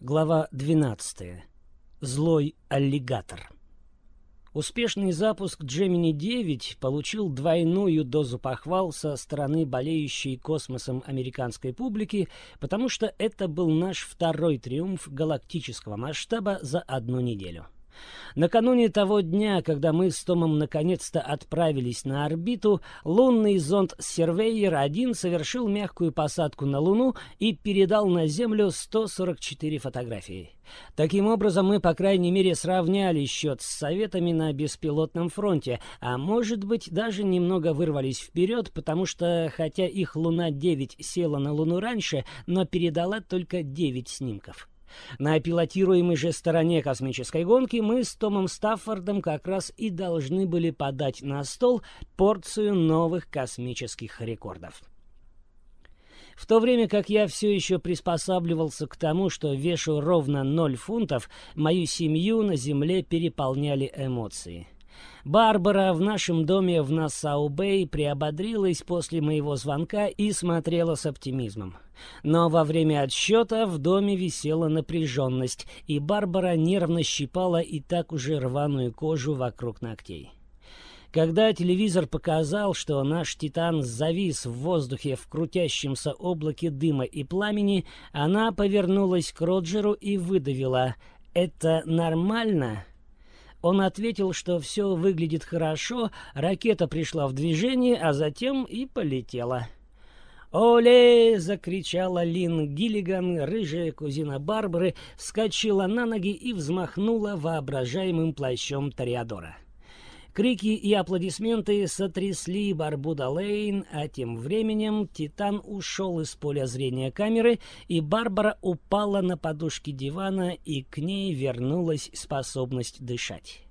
Глава 12. Злой аллигатор. Успешный запуск Gemini 9 получил двойную дозу похвал со стороны болеющей космосом американской публики, потому что это был наш второй триумф галактического масштаба за одну неделю. Накануне того дня, когда мы с Томом наконец-то отправились на орбиту, лунный зонд Surveyor-1 совершил мягкую посадку на Луну и передал на Землю 144 фотографии. Таким образом, мы, по крайней мере, сравняли счет с советами на беспилотном фронте, а может быть, даже немного вырвались вперед, потому что, хотя их Луна-9 села на Луну раньше, но передала только 9 снимков. На пилотируемой же стороне космической гонки мы с Томом Стаффордом как раз и должны были подать на стол порцию новых космических рекордов. В то время как я все еще приспосабливался к тому, что вешу ровно ноль фунтов, мою семью на Земле переполняли эмоции — Барбара в нашем доме в Нассау-Бэй приободрилась после моего звонка и смотрела с оптимизмом. Но во время отсчета в доме висела напряженность, и Барбара нервно щипала и так уже рваную кожу вокруг ногтей. Когда телевизор показал, что наш «Титан» завис в воздухе в крутящемся облаке дыма и пламени, она повернулась к Роджеру и выдавила «Это нормально?» Он ответил, что все выглядит хорошо, ракета пришла в движение, а затем и полетела. «Оле!» — закричала Лин Гиллиган, рыжая кузина Барбары, вскочила на ноги и взмахнула воображаемым плащом Тореадора. Крики и аплодисменты сотрясли Барбуда Лейн, а тем временем Титан ушел из поля зрения камеры, и Барбара упала на подушки дивана, и к ней вернулась способность дышать.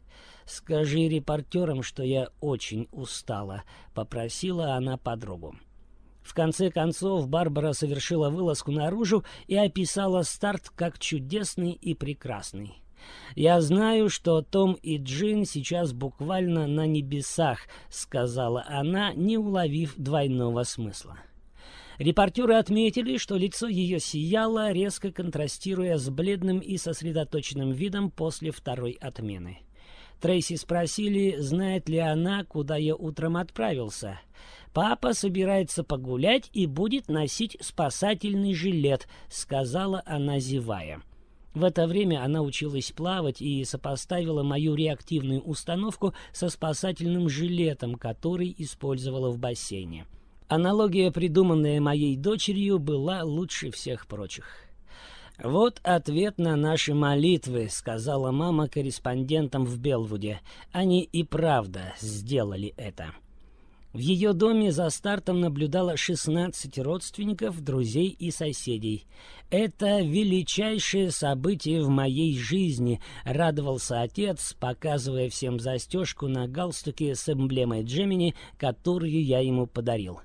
«Скажи репортерам, что я очень устала», — попросила она подругу. В конце концов, Барбара совершила вылазку наружу и описала старт как чудесный и прекрасный. «Я знаю, что Том и Джин сейчас буквально на небесах», — сказала она, не уловив двойного смысла. Репортеры отметили, что лицо ее сияло, резко контрастируя с бледным и сосредоточенным видом после второй отмены. Трейси спросили, знает ли она, куда я утром отправился. «Папа собирается погулять и будет носить спасательный жилет», — сказала она, зевая. В это время она училась плавать и сопоставила мою реактивную установку со спасательным жилетом, который использовала в бассейне. Аналогия, придуманная моей дочерью, была лучше всех прочих. «Вот ответ на наши молитвы», — сказала мама корреспондентам в Белвуде. «Они и правда сделали это». В ее доме за стартом наблюдало 16 родственников, друзей и соседей. «Это величайшее событие в моей жизни», — радовался отец, показывая всем застежку на галстуке с эмблемой Джемини, которую я ему подарил.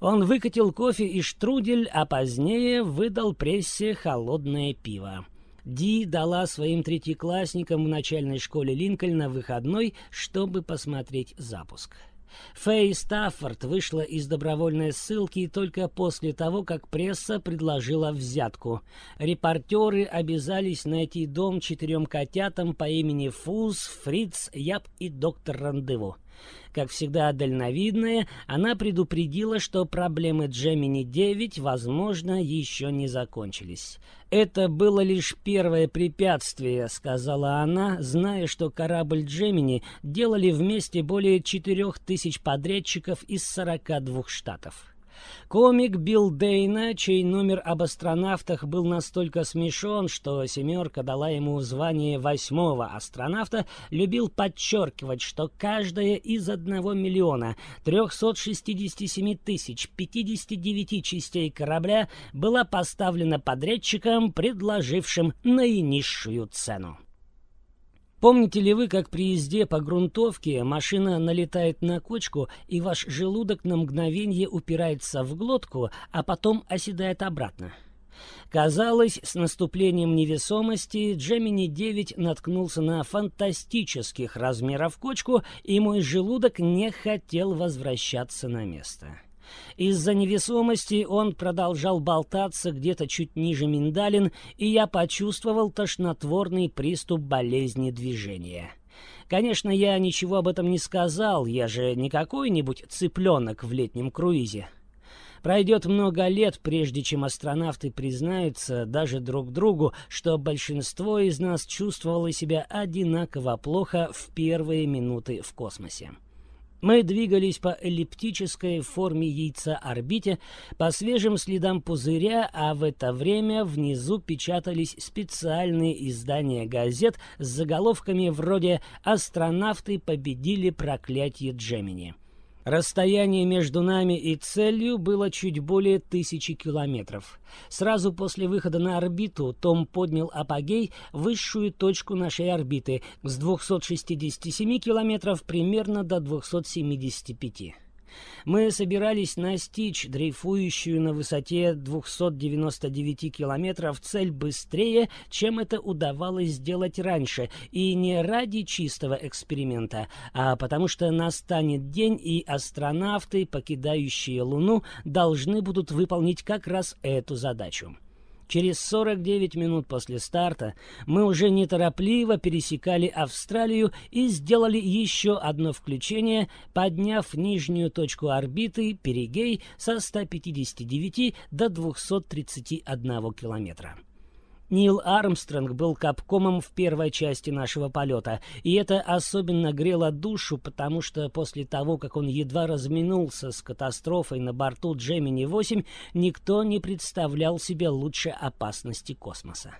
Он выкатил кофе и штрудель, а позднее выдал прессе холодное пиво. Ди дала своим третьеклассникам в начальной школе Линкольна выходной, чтобы посмотреть запуск. Фэй Стаффорд вышла из добровольной ссылки только после того, как пресса предложила взятку. Репортеры обязались найти дом четырем котятам по имени Фуз, Фриц, Яб и доктор Рандеву. Как всегда дальновидная, она предупредила, что проблемы Джемини-9, возможно, еще не закончились. «Это было лишь первое препятствие», — сказала она, зная, что корабль Джемини делали вместе более четырех тысяч подрядчиков из 42 штатов. Комик Билл Дейна, чей номер об астронавтах был настолько смешон, что «семерка» дала ему звание восьмого астронавта, любил подчеркивать, что каждая из одного миллиона 367 тысяч 59 частей корабля была поставлена подрядчиком, предложившим наинизшую цену. Помните ли вы, как при езде по грунтовке машина налетает на кочку, и ваш желудок на мгновение упирается в глотку, а потом оседает обратно? Казалось, с наступлением невесомости Джемини-9 наткнулся на фантастических размеров кочку, и мой желудок не хотел возвращаться на место. Из-за невесомости он продолжал болтаться где-то чуть ниже миндалин, и я почувствовал тошнотворный приступ болезни движения. Конечно, я ничего об этом не сказал, я же не какой-нибудь цыпленок в летнем круизе. Пройдет много лет, прежде чем астронавты признаются даже друг другу, что большинство из нас чувствовало себя одинаково плохо в первые минуты в космосе. Мы двигались по эллиптической форме яйца орбите, по свежим следам пузыря, а в это время внизу печатались специальные издания газет с заголовками вроде «Астронавты победили проклятие Джемини». Расстояние между нами и целью было чуть более тысячи километров. Сразу после выхода на орбиту Том поднял апогей, высшую точку нашей орбиты, с 267 километров примерно до 275. Мы собирались настичь дрейфующую на высоте 299 километров цель быстрее, чем это удавалось сделать раньше, и не ради чистого эксперимента, а потому что настанет день, и астронавты, покидающие Луну, должны будут выполнить как раз эту задачу. Через 49 минут после старта мы уже неторопливо пересекали Австралию и сделали еще одно включение, подняв нижнюю точку орбиты Перигей со 159 до 231 километра. Нил Армстронг был капкомом в первой части нашего полета, и это особенно грело душу, потому что после того, как он едва разминулся с катастрофой на борту Джемини-8, никто не представлял себе лучше опасности космоса.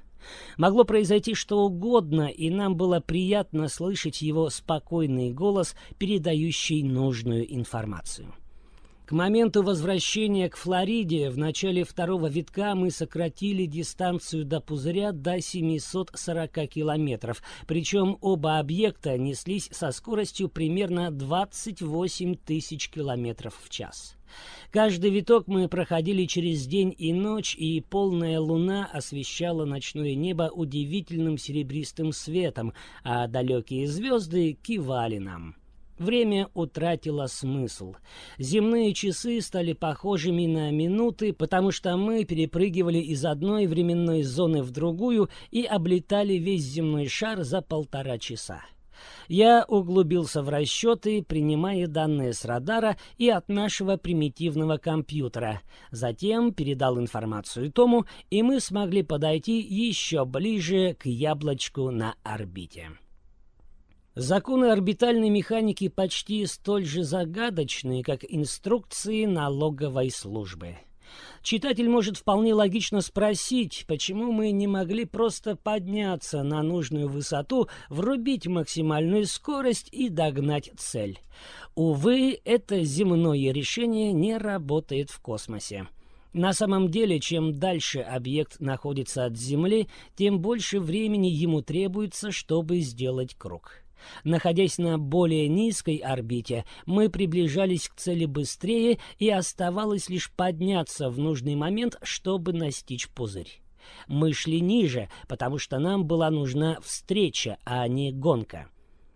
Могло произойти что угодно, и нам было приятно слышать его спокойный голос, передающий нужную информацию. К моменту возвращения к Флориде в начале второго витка мы сократили дистанцию до пузыря до 740 километров, причем оба объекта неслись со скоростью примерно 28 тысяч километров в час. Каждый виток мы проходили через день и ночь, и полная луна освещала ночное небо удивительным серебристым светом, а далекие звезды кивали нам. Время утратило смысл. Земные часы стали похожими на минуты, потому что мы перепрыгивали из одной временной зоны в другую и облетали весь земной шар за полтора часа. Я углубился в расчеты, принимая данные с радара и от нашего примитивного компьютера. Затем передал информацию Тому, и мы смогли подойти еще ближе к яблочку на орбите. Законы орбитальной механики почти столь же загадочны, как инструкции налоговой службы. Читатель может вполне логично спросить, почему мы не могли просто подняться на нужную высоту, врубить максимальную скорость и догнать цель. Увы, это земное решение не работает в космосе. На самом деле, чем дальше объект находится от Земли, тем больше времени ему требуется, чтобы сделать круг. Находясь на более низкой орбите, мы приближались к цели быстрее, и оставалось лишь подняться в нужный момент, чтобы настичь пузырь. Мы шли ниже, потому что нам была нужна встреча, а не гонка.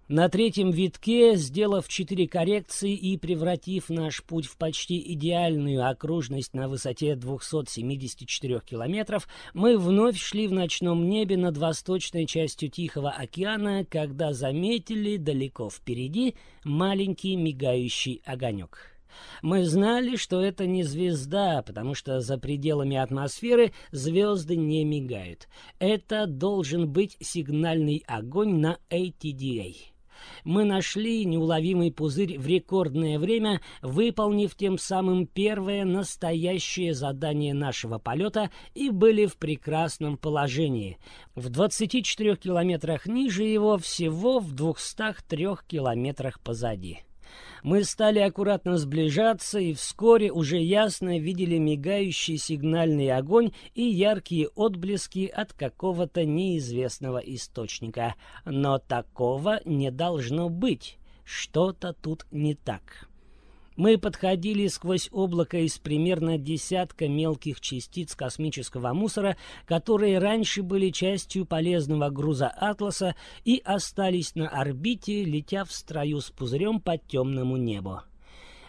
На третьем витке, сделав четыре коррекции и превратив наш путь в почти идеальную окружность на высоте 274 километров, мы вновь шли в ночном небе над восточной частью Тихого океана, когда заметили далеко впереди маленький мигающий огонек. Мы знали, что это не звезда, потому что за пределами атмосферы звезды не мигают. Это должен быть сигнальный огонь на ATDA мы нашли неуловимый пузырь в рекордное время, выполнив тем самым первое настоящее задание нашего полета и были в прекрасном положении. В 24 километрах ниже его, всего в 203 километрах позади. Мы стали аккуратно сближаться и вскоре уже ясно видели мигающий сигнальный огонь и яркие отблески от какого-то неизвестного источника. Но такого не должно быть. Что-то тут не так. Мы подходили сквозь облако из примерно десятка мелких частиц космического мусора, которые раньше были частью полезного груза «Атласа» и остались на орбите, летя в строю с пузырем по темному небу.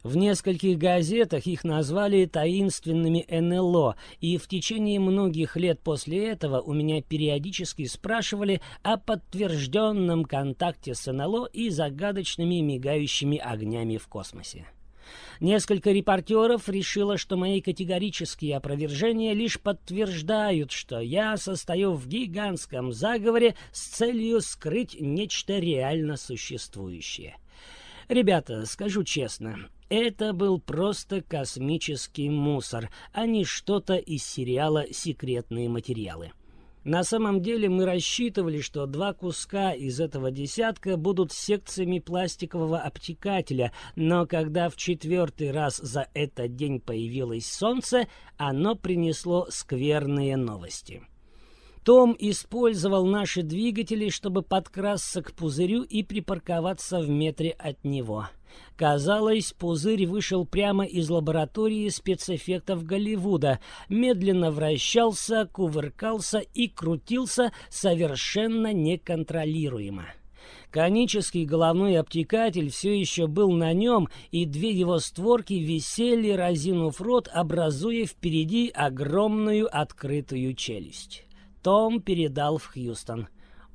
В нескольких газетах их назвали таинственными НЛО, и в течение многих лет после этого у меня периодически спрашивали о подтвержденном контакте с НЛО и загадочными мигающими огнями в космосе. Несколько репортеров решило, что мои категорические опровержения лишь подтверждают, что я состою в гигантском заговоре с целью скрыть нечто реально существующее. Ребята, скажу честно, это был просто космический мусор, а не что-то из сериала «Секретные материалы». На самом деле мы рассчитывали, что два куска из этого десятка будут секциями пластикового обтекателя, но когда в четвертый раз за этот день появилось солнце, оно принесло скверные новости. Том использовал наши двигатели, чтобы подкрасться к пузырю и припарковаться в метре от него. Казалось, пузырь вышел прямо из лаборатории спецэффектов Голливуда, медленно вращался, кувыркался и крутился совершенно неконтролируемо. Конический головной обтекатель все еще был на нем, и две его створки висели, разинув рот, образуя впереди огромную открытую челюсть. Том передал в Хьюстон.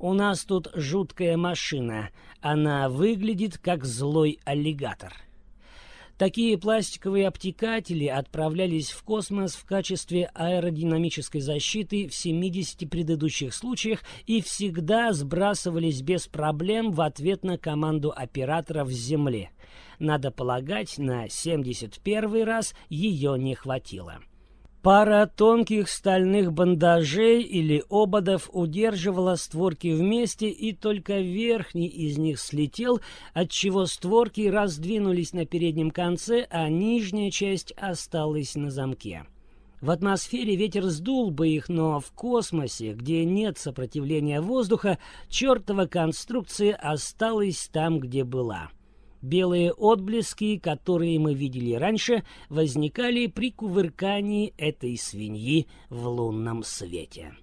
«У нас тут жуткая машина. Она выглядит как злой аллигатор». Такие пластиковые обтекатели отправлялись в космос в качестве аэродинамической защиты в 70 предыдущих случаях и всегда сбрасывались без проблем в ответ на команду операторов с Земли. Надо полагать, на 71 раз ее не хватило. Пара тонких стальных бандажей или ободов удерживала створки вместе, и только верхний из них слетел, отчего створки раздвинулись на переднем конце, а нижняя часть осталась на замке. В атмосфере ветер сдул бы их, но в космосе, где нет сопротивления воздуха, чертова конструкция осталась там, где была. Белые отблески, которые мы видели раньше, возникали при кувыркании этой свиньи в лунном свете.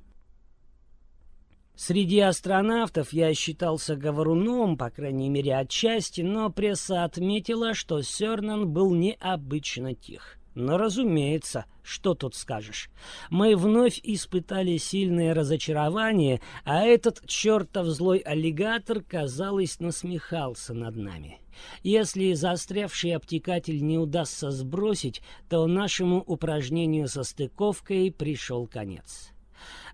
Среди астронавтов я считался говоруном, по крайней мере отчасти, но пресса отметила, что Сёрнан был необычно тих. Но, разумеется, что тут скажешь. Мы вновь испытали сильное разочарование, а этот чертов злой аллигатор, казалось, насмехался над нами. Если застрявший обтекатель не удастся сбросить, то нашему упражнению со стыковкой пришел конец.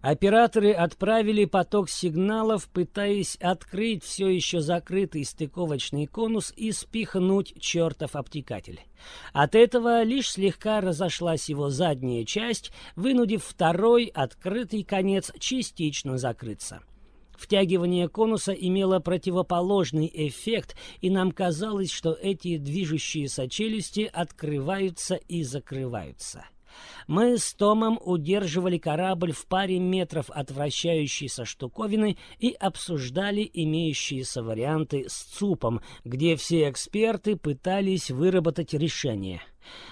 Операторы отправили поток сигналов, пытаясь открыть все еще закрытый стыковочный конус и спихнуть чертов обтекатель. От этого лишь слегка разошлась его задняя часть, вынудив второй открытый конец частично закрыться. Втягивание конуса имело противоположный эффект, и нам казалось, что эти движущиеся челюсти открываются и закрываются. Мы с Томом удерживали корабль в паре метров от вращающейся штуковины и обсуждали имеющиеся варианты с ЦУПом, где все эксперты пытались выработать решение.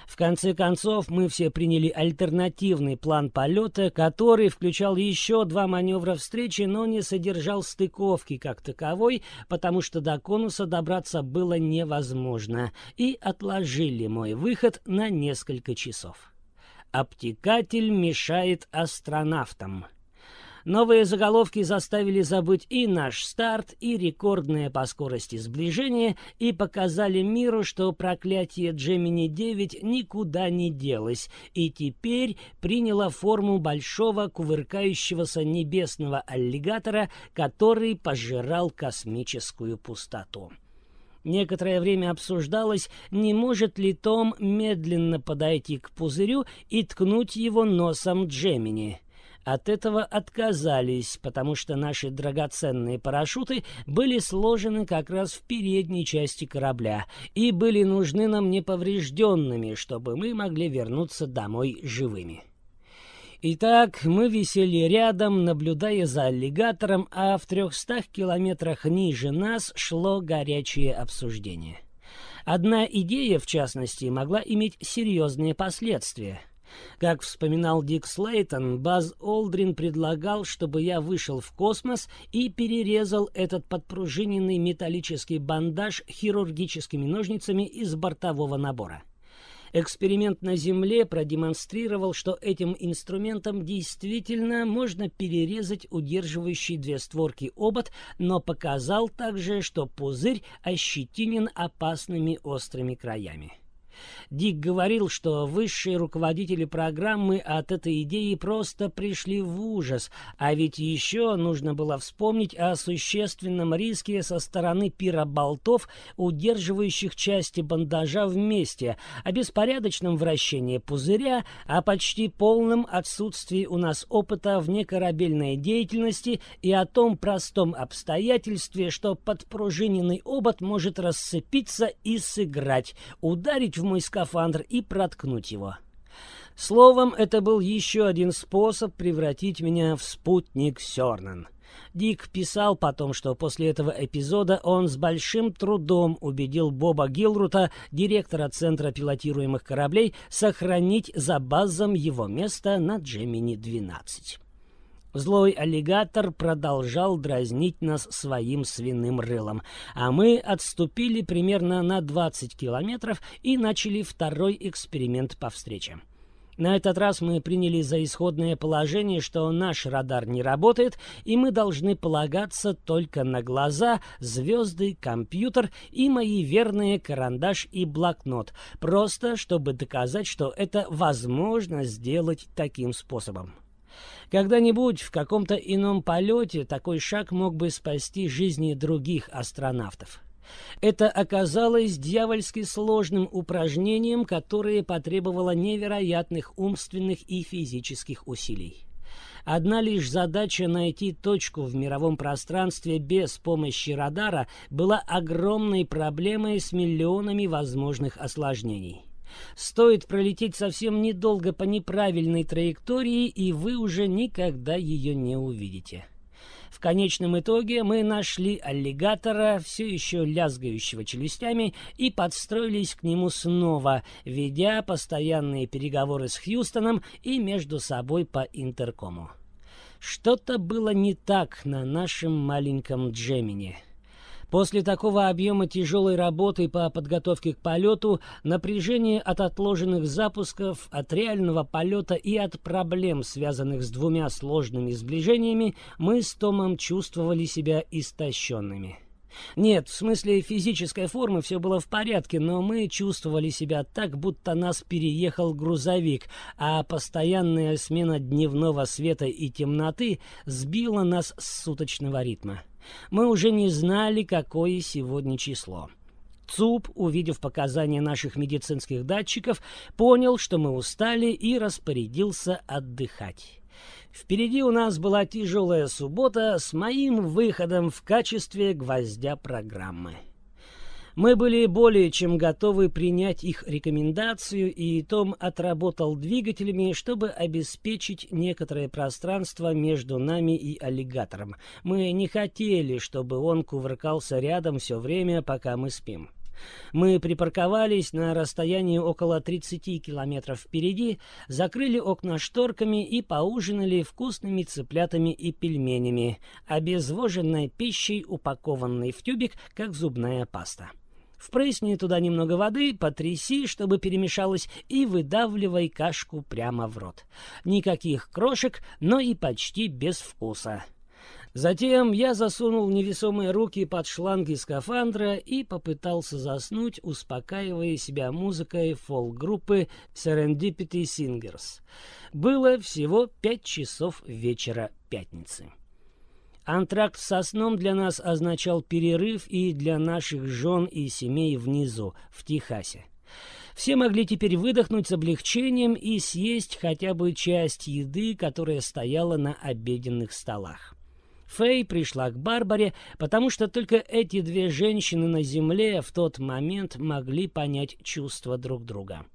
В конце концов, мы все приняли альтернативный план полета, который включал еще два маневра встречи, но не содержал стыковки как таковой, потому что до конуса добраться было невозможно, и отложили мой выход на несколько часов. Обтекатель мешает астронавтам. Новые заголовки заставили забыть и наш старт, и рекордное по скорости сближение, и показали миру, что проклятие Джемини-9 никуда не делось, и теперь приняло форму большого кувыркающегося небесного аллигатора, который пожирал космическую пустоту. Некоторое время обсуждалось, не может ли Том медленно подойти к пузырю и ткнуть его носом Джемини. От этого отказались, потому что наши драгоценные парашюты были сложены как раз в передней части корабля и были нужны нам неповрежденными, чтобы мы могли вернуться домой живыми. Итак, мы висели рядом, наблюдая за аллигатором, а в трехстах километрах ниже нас шло горячее обсуждение. Одна идея, в частности, могла иметь серьезные последствия. Как вспоминал Дик Слейтон, Баз Олдрин предлагал, чтобы я вышел в космос и перерезал этот подпружиненный металлический бандаж хирургическими ножницами из бортового набора. Эксперимент на Земле продемонстрировал, что этим инструментом действительно можно перерезать удерживающий две створки обод, но показал также, что пузырь ощетинен опасными острыми краями. Дик говорил, что высшие руководители программы от этой идеи просто пришли в ужас, а ведь еще нужно было вспомнить о существенном риске со стороны пироболтов, удерживающих части бандажа вместе, о беспорядочном вращении пузыря, о почти полном отсутствии у нас опыта в некорабельной деятельности и о том простом обстоятельстве, что подпружиненный обод может рассыпиться и сыграть, ударить в мой скафандр и проткнуть его. Словом, это был еще один способ превратить меня в спутник Сёрнан. Дик писал потом, что после этого эпизода он с большим трудом убедил Боба Гилрута, директора Центра пилотируемых кораблей, сохранить за базом его место на Джемини-12. Злой аллигатор продолжал дразнить нас своим свиным рылом, а мы отступили примерно на 20 километров и начали второй эксперимент по встрече. На этот раз мы приняли за исходное положение, что наш радар не работает, и мы должны полагаться только на глаза, звезды, компьютер и мои верные карандаш и блокнот, просто чтобы доказать, что это возможно сделать таким способом. Когда-нибудь в каком-то ином полете такой шаг мог бы спасти жизни других астронавтов. Это оказалось дьявольски сложным упражнением, которое потребовало невероятных умственных и физических усилий. Одна лишь задача найти точку в мировом пространстве без помощи радара была огромной проблемой с миллионами возможных осложнений. Стоит пролететь совсем недолго по неправильной траектории, и вы уже никогда ее не увидите. В конечном итоге мы нашли аллигатора, все еще лязгающего челюстями, и подстроились к нему снова, ведя постоянные переговоры с Хьюстоном и между собой по интеркому. Что-то было не так на нашем маленьком Джемине. После такого объема тяжелой работы по подготовке к полету, напряжение от отложенных запусков, от реального полета и от проблем, связанных с двумя сложными сближениями, мы с Томом чувствовали себя истощенными. Нет, в смысле физической формы все было в порядке, но мы чувствовали себя так, будто нас переехал грузовик, а постоянная смена дневного света и темноты сбила нас с суточного ритма мы уже не знали, какое сегодня число. ЦУП, увидев показания наших медицинских датчиков, понял, что мы устали и распорядился отдыхать. Впереди у нас была тяжелая суббота с моим выходом в качестве гвоздя программы. Мы были более чем готовы принять их рекомендацию, и Том отработал двигателями, чтобы обеспечить некоторое пространство между нами и аллигатором. Мы не хотели, чтобы он кувыркался рядом все время, пока мы спим. Мы припарковались на расстоянии около 30 километров впереди, закрыли окна шторками и поужинали вкусными цыплятами и пельменями, обезвоженной пищей, упакованной в тюбик, как зубная паста. Впрысни туда немного воды, потряси, чтобы перемешалось, и выдавливай кашку прямо в рот. Никаких крошек, но и почти без вкуса. Затем я засунул невесомые руки под шланги скафандра и попытался заснуть, успокаивая себя музыкой фолк-группы Serendipity Singers. Было всего пять часов вечера пятницы. Антракт со сном для нас означал перерыв и для наших жен и семей внизу, в Техасе. Все могли теперь выдохнуть с облегчением и съесть хотя бы часть еды, которая стояла на обеденных столах. Фэй пришла к Барбаре, потому что только эти две женщины на земле в тот момент могли понять чувства друг друга.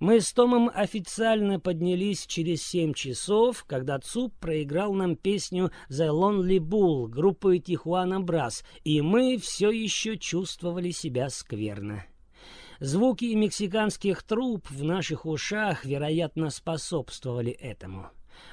Мы с Томом официально поднялись через семь часов, когда ЦУП проиграл нам песню «The Lonely Bull» группы Тихуана Брас, и мы все еще чувствовали себя скверно. Звуки мексиканских труб в наших ушах, вероятно, способствовали этому.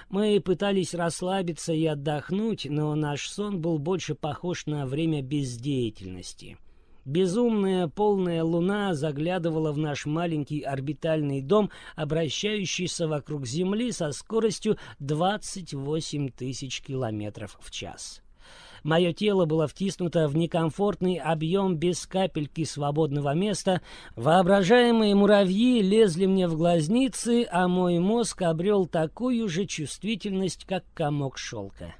Мы пытались расслабиться и отдохнуть, но наш сон был больше похож на время бездеятельности. Безумная полная луна заглядывала в наш маленький орбитальный дом, обращающийся вокруг Земли со скоростью 28 тысяч километров в час. Мое тело было втиснуто в некомфортный объем без капельки свободного места. Воображаемые муравьи лезли мне в глазницы, а мой мозг обрел такую же чувствительность, как комок шелка.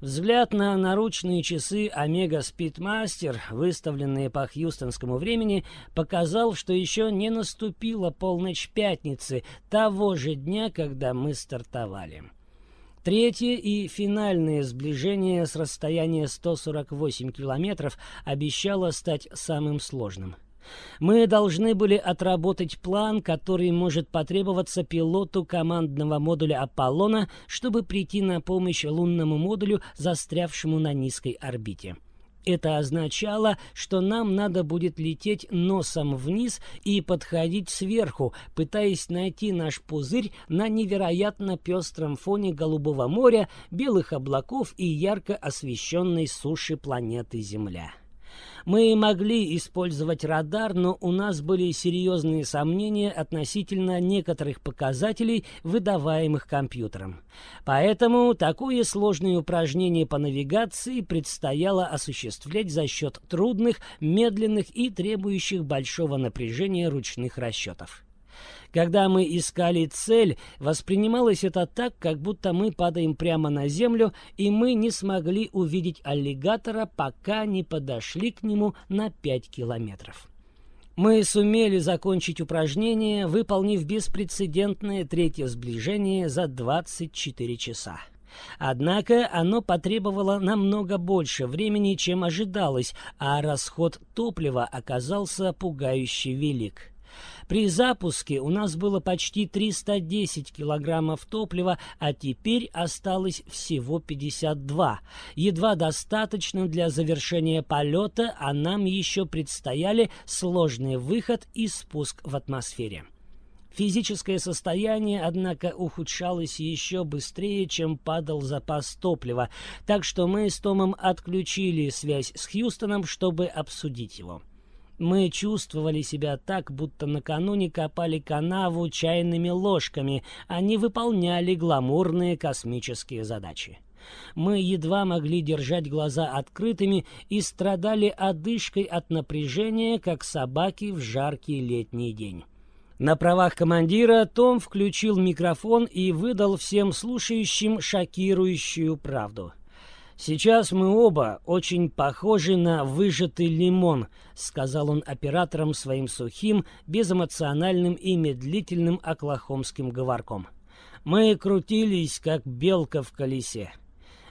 Взгляд на наручные часы Омега Спидмастер, выставленные по хьюстонскому времени, показал, что еще не наступила полночь пятницы, того же дня, когда мы стартовали. Третье и финальное сближение с расстояния 148 километров обещало стать самым сложным. Мы должны были отработать план, который может потребоваться пилоту командного модуля «Аполлона», чтобы прийти на помощь лунному модулю, застрявшему на низкой орбите. Это означало, что нам надо будет лететь носом вниз и подходить сверху, пытаясь найти наш пузырь на невероятно пестром фоне голубого моря, белых облаков и ярко освещенной суши планеты Земля. Мы могли использовать радар, но у нас были серьезные сомнения относительно некоторых показателей, выдаваемых компьютером. Поэтому такое сложное упражнение по навигации предстояло осуществлять за счет трудных, медленных и требующих большого напряжения ручных расчетов. Когда мы искали цель, воспринималось это так, как будто мы падаем прямо на землю, и мы не смогли увидеть аллигатора, пока не подошли к нему на 5 километров. Мы сумели закончить упражнение, выполнив беспрецедентное третье сближение за 24 часа. Однако оно потребовало намного больше времени, чем ожидалось, а расход топлива оказался пугающе велик. При запуске у нас было почти 310 килограммов топлива, а теперь осталось всего 52. Едва достаточно для завершения полета, а нам еще предстояли сложный выход и спуск в атмосфере. Физическое состояние, однако, ухудшалось еще быстрее, чем падал запас топлива, так что мы с Томом отключили связь с Хьюстоном, чтобы обсудить его. Мы чувствовали себя так, будто накануне копали канаву чайными ложками, а не выполняли гламурные космические задачи. Мы едва могли держать глаза открытыми и страдали одышкой от напряжения, как собаки в жаркий летний день. На правах командира Том включил микрофон и выдал всем слушающим шокирующую правду — «Сейчас мы оба очень похожи на выжатый лимон», — сказал он операторам своим сухим, безэмоциональным и медлительным оклахомским говорком. «Мы крутились, как белка в колесе.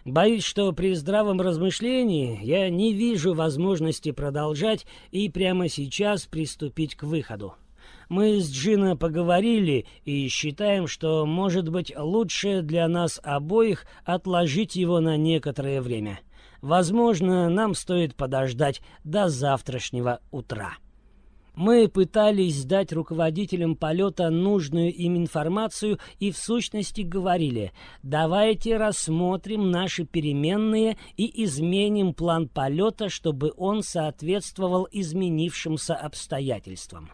Боюсь, что при здравом размышлении я не вижу возможности продолжать и прямо сейчас приступить к выходу. Мы с Джина поговорили и считаем, что, может быть, лучше для нас обоих отложить его на некоторое время. Возможно, нам стоит подождать до завтрашнего утра. Мы пытались дать руководителям полета нужную им информацию и в сущности говорили, давайте рассмотрим наши переменные и изменим план полета, чтобы он соответствовал изменившимся обстоятельствам.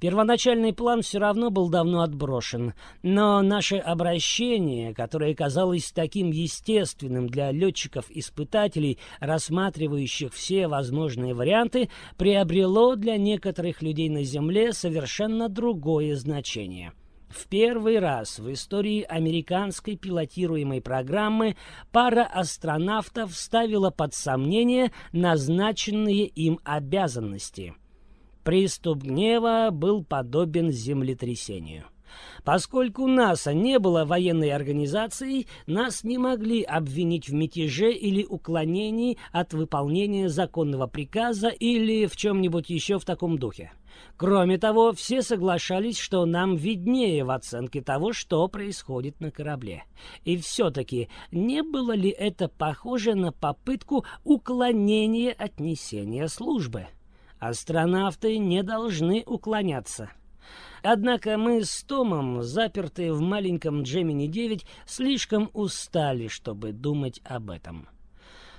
Первоначальный план все равно был давно отброшен, но наше обращение, которое казалось таким естественным для летчиков-испытателей, рассматривающих все возможные варианты, приобрело для некоторых людей на Земле совершенно другое значение. В первый раз в истории американской пилотируемой программы пара астронавтов ставила под сомнение назначенные им обязанности – Приступ гнева был подобен землетрясению. Поскольку НАСА не было военной организацией, нас не могли обвинить в мятеже или уклонении от выполнения законного приказа или в чем-нибудь еще в таком духе. Кроме того, все соглашались, что нам виднее в оценке того, что происходит на корабле. И все-таки не было ли это похоже на попытку уклонения от несения службы? Астронавты не должны уклоняться. Однако мы с Томом, запертые в маленьком Джемини-9, слишком устали, чтобы думать об этом.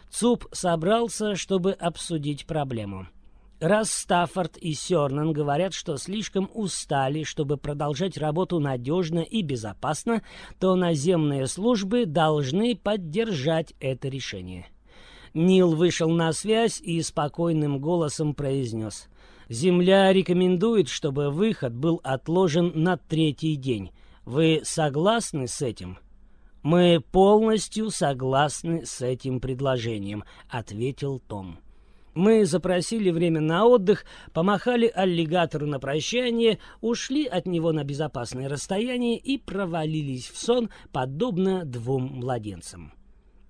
ЦУП собрался, чтобы обсудить проблему. Раз Стаффорд и Сёрнан говорят, что слишком устали, чтобы продолжать работу надежно и безопасно, то наземные службы должны поддержать это решение. Нил вышел на связь и спокойным голосом произнес. «Земля рекомендует, чтобы выход был отложен на третий день. Вы согласны с этим?» «Мы полностью согласны с этим предложением», — ответил Том. Мы запросили время на отдых, помахали аллигатору на прощание, ушли от него на безопасное расстояние и провалились в сон, подобно двум младенцам.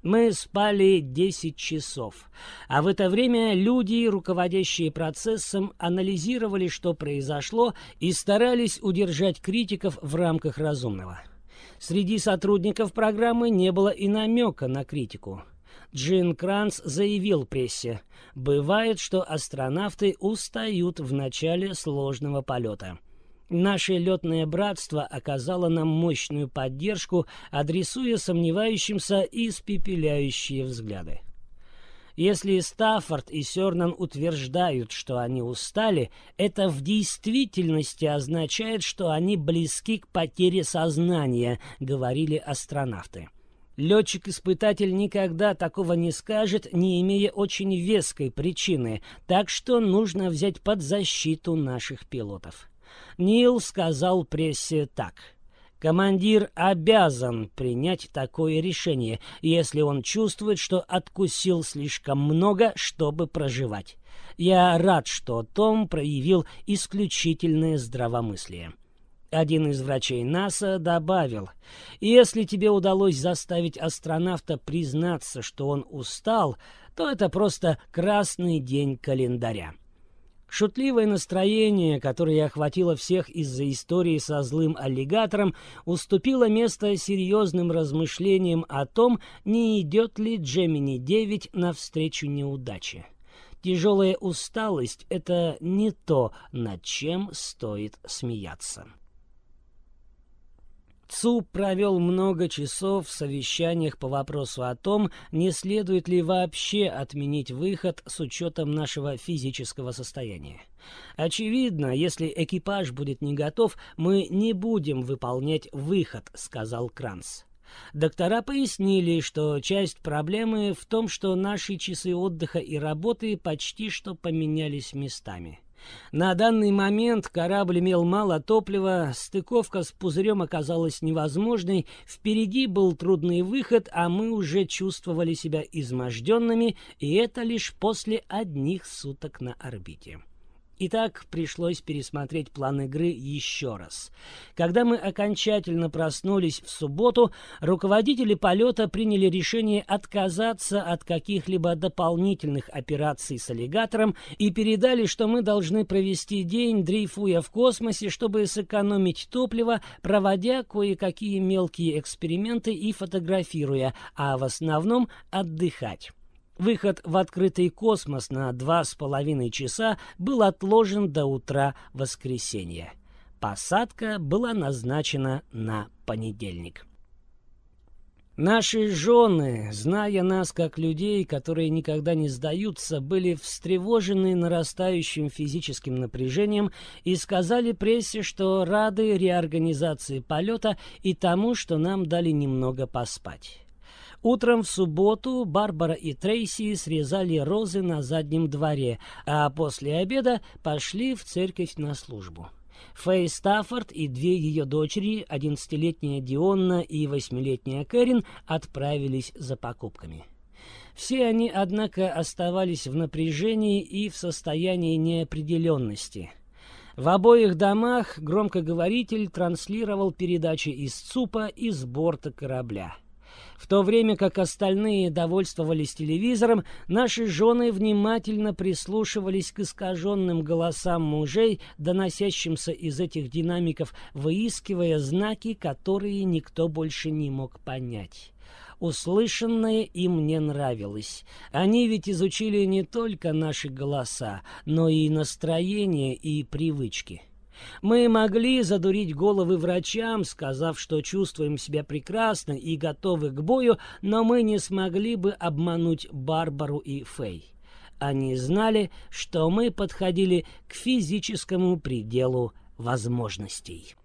Мы спали 10 часов, а в это время люди, руководящие процессом, анализировали, что произошло, и старались удержать критиков в рамках разумного. Среди сотрудников программы не было и намека на критику. Джин Кранц заявил прессе, «Бывает, что астронавты устают в начале сложного полета». Наше летное братство оказало нам мощную поддержку, адресуя сомневающимся и испепеляющие взгляды. Если Стаффорд и Сёрнан утверждают, что они устали, это в действительности означает, что они близки к потере сознания, говорили астронавты. Летчик-испытатель никогда такого не скажет, не имея очень веской причины, так что нужно взять под защиту наших пилотов. Нил сказал прессе так. Командир обязан принять такое решение, если он чувствует, что откусил слишком много, чтобы проживать. Я рад, что Том проявил исключительное здравомыслие. Один из врачей НАСА добавил, если тебе удалось заставить астронавта признаться, что он устал, то это просто красный день календаря. Шутливое настроение, которое охватило всех из-за истории со злым аллигатором, уступило место серьезным размышлениям о том, не идет ли Джемини-9 навстречу неудаче. Тяжелая усталость — это не то, над чем стоит смеяться. ЦУ провел много часов в совещаниях по вопросу о том, не следует ли вообще отменить выход с учетом нашего физического состояния. «Очевидно, если экипаж будет не готов, мы не будем выполнять выход», — сказал Кранц. Доктора пояснили, что часть проблемы в том, что наши часы отдыха и работы почти что поменялись местами. На данный момент корабль имел мало топлива, стыковка с пузырем оказалась невозможной, впереди был трудный выход, а мы уже чувствовали себя изможденными, и это лишь после одних суток на орбите. Итак, пришлось пересмотреть план игры еще раз. Когда мы окончательно проснулись в субботу, руководители полета приняли решение отказаться от каких-либо дополнительных операций с аллигатором и передали, что мы должны провести день, дрейфуя в космосе, чтобы сэкономить топливо, проводя кое-какие мелкие эксперименты и фотографируя, а в основном отдыхать. Выход в открытый космос на два с половиной часа был отложен до утра воскресенья. Посадка была назначена на понедельник. Наши жены, зная нас как людей, которые никогда не сдаются, были встревожены нарастающим физическим напряжением и сказали прессе, что рады реорганизации полета и тому, что нам дали немного поспать. Утром в субботу Барбара и Трейси срезали розы на заднем дворе, а после обеда пошли в церковь на службу. Фэй Стаффорд и две ее дочери, одиннадцатилетняя Дионна и восьмилетняя Кэрин, отправились за покупками. Все они, однако, оставались в напряжении и в состоянии неопределенности. В обоих домах громкоговоритель транслировал передачи из ЦУПа и с борта корабля. В то время как остальные довольствовались телевизором, наши жены внимательно прислушивались к искаженным голосам мужей, доносящимся из этих динамиков, выискивая знаки, которые никто больше не мог понять. Услышанное им не нравилось. Они ведь изучили не только наши голоса, но и настроение и привычки. Мы могли задурить головы врачам, сказав, что чувствуем себя прекрасно и готовы к бою, но мы не смогли бы обмануть Барбару и Фэй. Они знали, что мы подходили к физическому пределу возможностей.